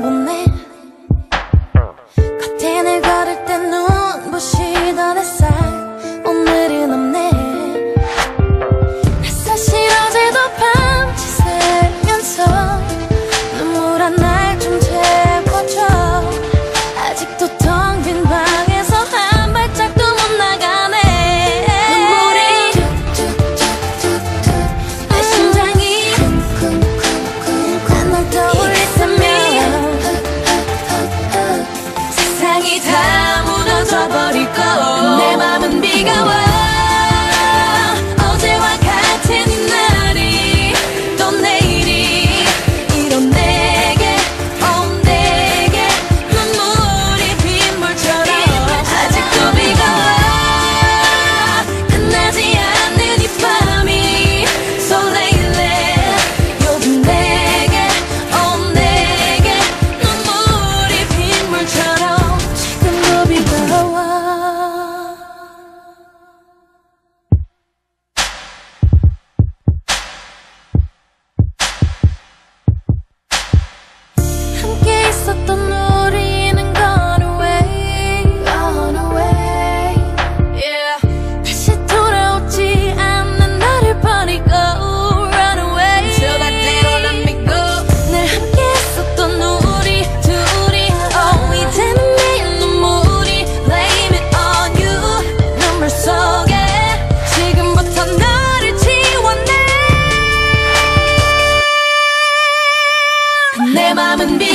我没 away.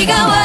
Chicago.